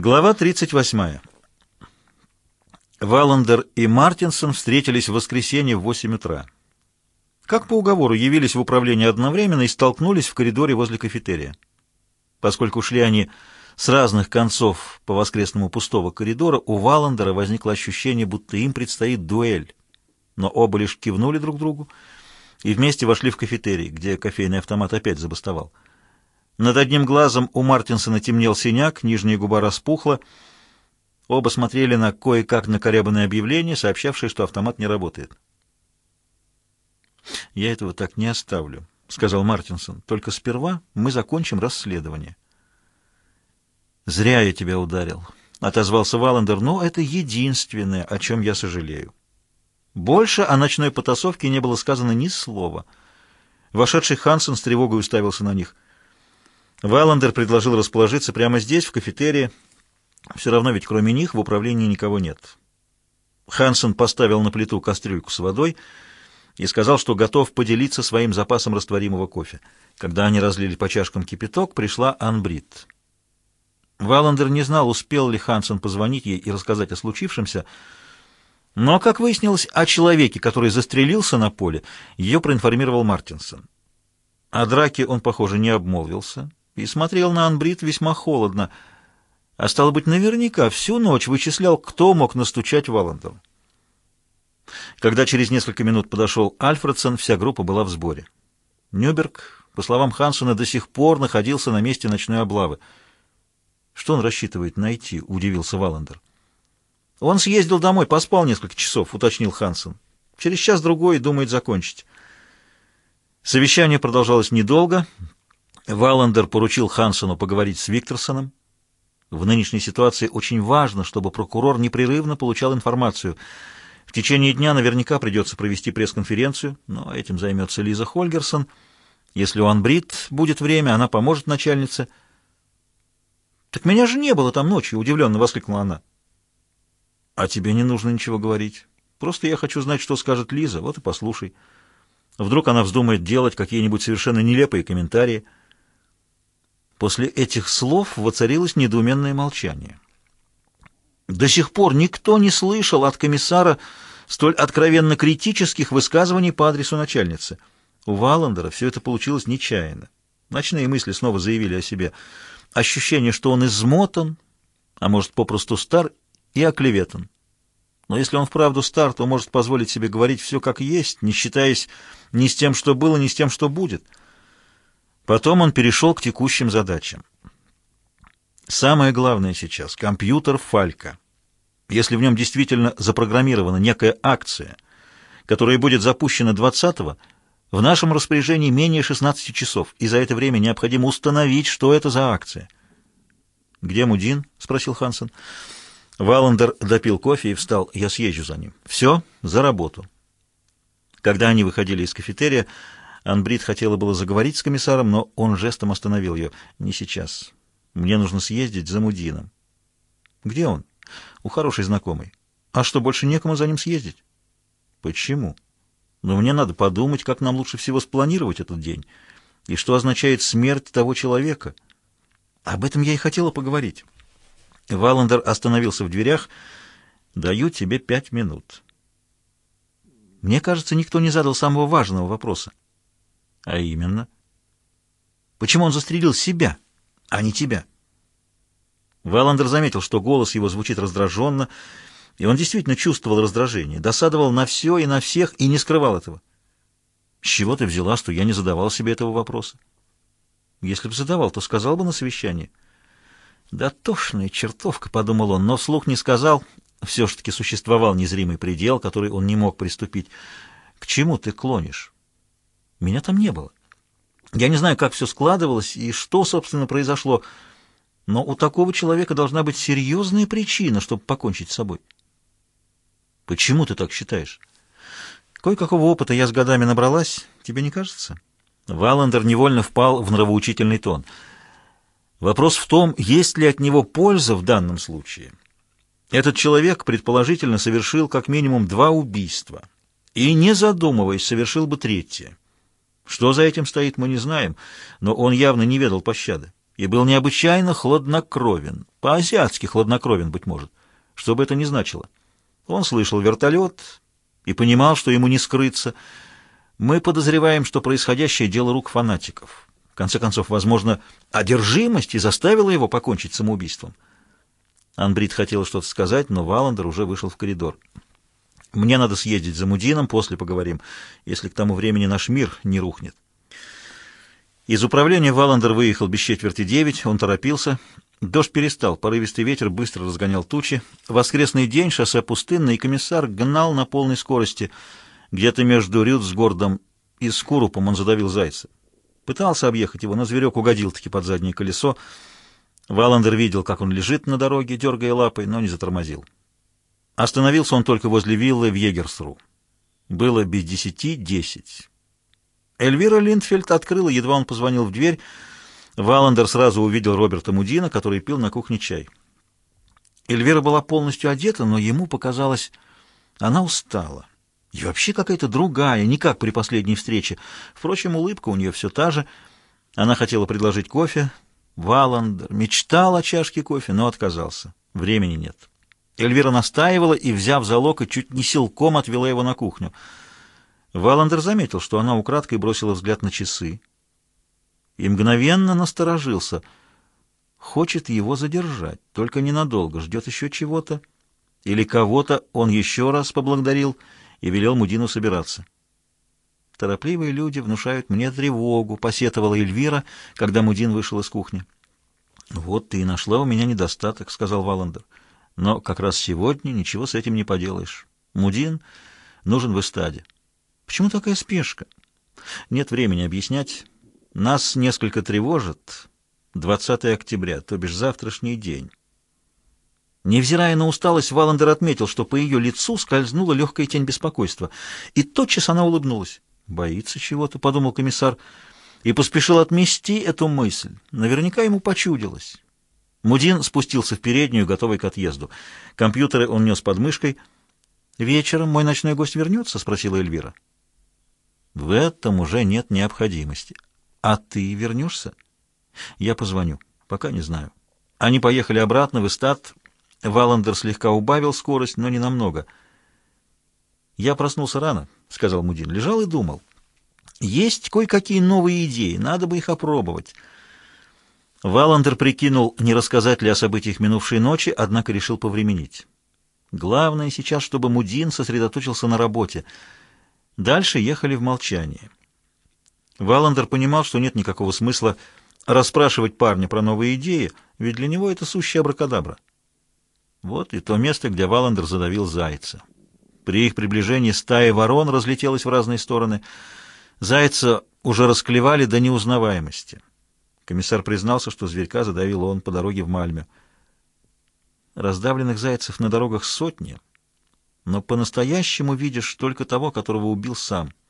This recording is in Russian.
Глава 38. Валандер и Мартинсон встретились в воскресенье в 8 утра. Как по уговору явились в управление одновременно и столкнулись в коридоре возле кафетерия. Поскольку шли они с разных концов по воскресному пустого коридора, у Валандера возникло ощущение, будто им предстоит дуэль. Но оба лишь кивнули друг другу и вместе вошли в кафетерий, где кофейный автомат опять забастовал. Над одним глазом у Мартинсона темнел синяк, нижняя губа распухла. Оба смотрели на кое-как накорябанное объявление, сообщавшее, что автомат не работает. «Я этого так не оставлю», — сказал Мартинсон. «Только сперва мы закончим расследование». «Зря я тебя ударил», — отозвался Валандер. «но это единственное, о чем я сожалею». Больше о ночной потасовке не было сказано ни слова. Вошедший Хансен с тревогой уставился на них — Валандер предложил расположиться прямо здесь, в кафетерии. Все равно ведь кроме них в управлении никого нет. Хансен поставил на плиту кастрюльку с водой и сказал, что готов поделиться своим запасом растворимого кофе. Когда они разлили по чашкам кипяток, пришла Анбрид. Валандер не знал, успел ли Хансен позвонить ей и рассказать о случившемся, но, как выяснилось, о человеке, который застрелился на поле, ее проинформировал Мартинсон. О драке он, похоже, не обмолвился и смотрел на Анбрид весьма холодно, а стало быть, наверняка всю ночь вычислял, кто мог настучать Валандеру. Когда через несколько минут подошел Альфредсон, вся группа была в сборе. Нюберг, по словам Хансона, до сих пор находился на месте ночной облавы. «Что он рассчитывает найти?» — удивился Валандер. «Он съездил домой, поспал несколько часов», — уточнил Хансон. «Через час-другой думает закончить». Совещание продолжалось недолго. Валандер поручил Хансону поговорить с Викторсоном. В нынешней ситуации очень важно, чтобы прокурор непрерывно получал информацию. В течение дня наверняка придется провести пресс-конференцию, но этим займется Лиза Хольгерсон. Если у Анбрид будет время, она поможет начальнице. «Так меня же не было там ночью!» — удивленно воскликнула она. «А тебе не нужно ничего говорить. Просто я хочу знать, что скажет Лиза. Вот и послушай. Вдруг она вздумает делать какие-нибудь совершенно нелепые комментарии». После этих слов воцарилось недоуменное молчание. До сих пор никто не слышал от комиссара столь откровенно критических высказываний по адресу начальницы. У Валандера все это получилось нечаянно. Ночные мысли снова заявили о себе. Ощущение, что он измотан, а может, попросту стар и оклеветан. Но если он вправду стар, то может позволить себе говорить все как есть, не считаясь ни с тем, что было, ни с тем, что будет — Потом он перешел к текущим задачам. Самое главное сейчас — компьютер Фалька. Если в нем действительно запрограммирована некая акция, которая будет запущена 20-го, в нашем распоряжении менее 16 часов, и за это время необходимо установить, что это за акция. «Где Мудин?» — спросил Хансен. Валандер допил кофе и встал. «Я съезжу за ним». «Все, за работу». Когда они выходили из кафетерия, Анбрид хотела было заговорить с комиссаром, но он жестом остановил ее. «Не сейчас. Мне нужно съездить за Мудином». «Где он?» «У хорошей знакомой». «А что, больше некому за ним съездить?» «Почему?» «Но мне надо подумать, как нам лучше всего спланировать этот день, и что означает смерть того человека. Об этом я и хотела поговорить». Валандер остановился в дверях. «Даю тебе пять минут». Мне кажется, никто не задал самого важного вопроса. А именно? Почему он застрелил себя, а не тебя? Валандер заметил, что голос его звучит раздраженно, и он действительно чувствовал раздражение, досадовал на все и на всех и не скрывал этого. С чего ты взяла, что я не задавал себе этого вопроса? Если бы задавал, то сказал бы на совещании. Да тошная чертовка, подумал он, но вслух не сказал. Все ж таки существовал незримый предел, который он не мог приступить. К чему ты клонишь? Меня там не было. Я не знаю, как все складывалось и что, собственно, произошло, но у такого человека должна быть серьезная причина, чтобы покончить с собой. Почему ты так считаешь? Кое-какого опыта я с годами набралась, тебе не кажется? Валандер невольно впал в нравоучительный тон. Вопрос в том, есть ли от него польза в данном случае. Этот человек, предположительно, совершил как минимум два убийства и, не задумываясь, совершил бы третье. Что за этим стоит, мы не знаем, но он явно не ведал пощады. и был необычайно хладнокровен, по-азиатски хладнокровен, быть может, что бы это ни значило. Он слышал вертолет и понимал, что ему не скрыться. Мы подозреваем, что происходящее дело рук фанатиков. В конце концов, возможно, одержимость и заставила его покончить самоубийством. Анбрид хотел что-то сказать, но Валандер уже вышел в коридор. «Мне надо съездить за Мудином, после поговорим, если к тому времени наш мир не рухнет». Из управления Валандер выехал без четверти девять, он торопился. Дождь перестал, порывистый ветер быстро разгонял тучи. Воскресный день, шоссе пустынное, и комиссар гнал на полной скорости. Где-то между Рюдсгордом и Скурупом он задавил зайца. Пытался объехать его, но зверек угодил-таки под заднее колесо. Валандер видел, как он лежит на дороге, дергая лапой, но не затормозил. Остановился он только возле виллы в Егерсру. Было без десяти десять. Эльвира Линдфельд открыла, едва он позвонил в дверь. Валандер сразу увидел Роберта Мудина, который пил на кухне чай. Эльвира была полностью одета, но ему показалось, она устала. И вообще какая-то другая, не как при последней встрече. Впрочем, улыбка у нее все та же. Она хотела предложить кофе. Валандер мечтал о чашке кофе, но отказался. Времени нет. Эльвира настаивала и, взяв за локоть, чуть не силком отвела его на кухню. Валандер заметил, что она украдкой бросила взгляд на часы и мгновенно насторожился. Хочет его задержать, только ненадолго, ждет еще чего-то. Или кого-то он еще раз поблагодарил и велел Мудину собираться. Торопливые люди внушают мне тревогу, посетовала Эльвира, когда Мудин вышел из кухни. «Вот ты и нашла у меня недостаток», — сказал Валандер. «Но как раз сегодня ничего с этим не поделаешь. Мудин нужен в эстаде». Почему такая спешка? Нет времени объяснять. Нас несколько тревожит 20 октября, то бишь завтрашний день. Невзирая на усталость, Валандер отметил, что по ее лицу скользнула легкая тень беспокойства. И тотчас она улыбнулась. «Боится чего-то», — подумал комиссар, и поспешил отмести эту мысль. Наверняка ему почудилось. Мудин спустился в переднюю, готовый к отъезду. Компьютеры он нес под мышкой. «Вечером мой ночной гость вернется?» — спросила Эльвира. В этом уже нет необходимости. А ты вернешься? Я позвоню. Пока не знаю. Они поехали обратно в Эстат. Валандер слегка убавил скорость, но не намного. Я проснулся рано, сказал Мудин. Лежал и думал. Есть кое-какие новые идеи, надо бы их опробовать. Валандер прикинул, не рассказать ли о событиях минувшей ночи, однако решил повременить. Главное сейчас, чтобы Мудин сосредоточился на работе — Дальше ехали в молчании. Валандер понимал, что нет никакого смысла расспрашивать парня про новые идеи, ведь для него это сущая абракадабра. Вот и то место, где Валандер задавил зайца. При их приближении стая ворон разлетелась в разные стороны. Зайца уже расклевали до неузнаваемости. Комиссар признался, что зверька задавил он по дороге в Мальме. Раздавленных зайцев на дорогах сотни — но по-настоящему видишь только того, которого убил сам —